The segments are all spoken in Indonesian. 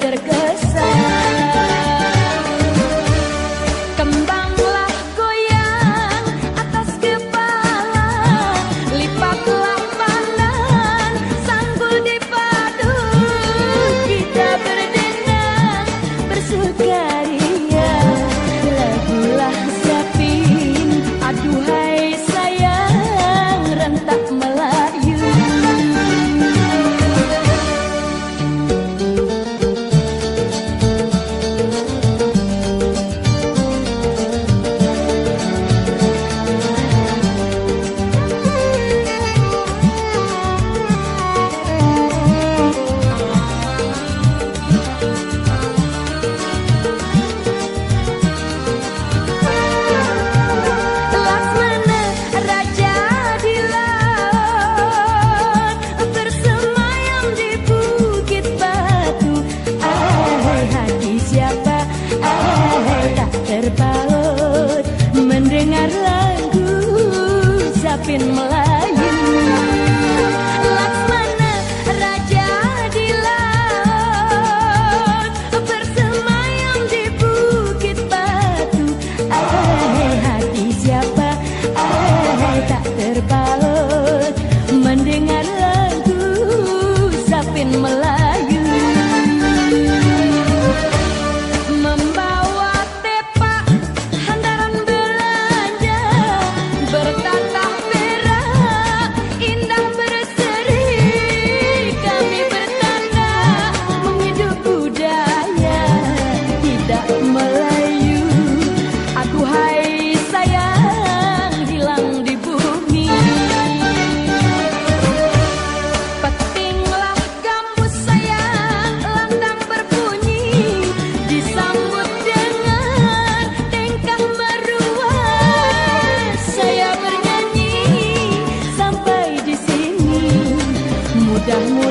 terkesan up in my.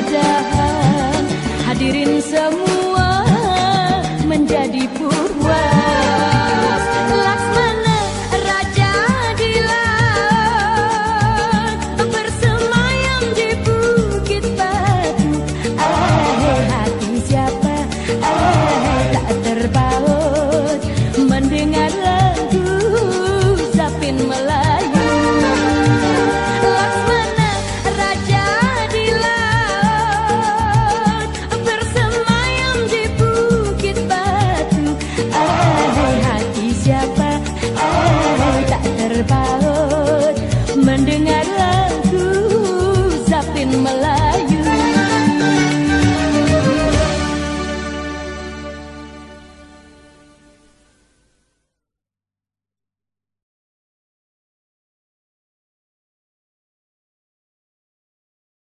Mudah-mudahan hadirin semua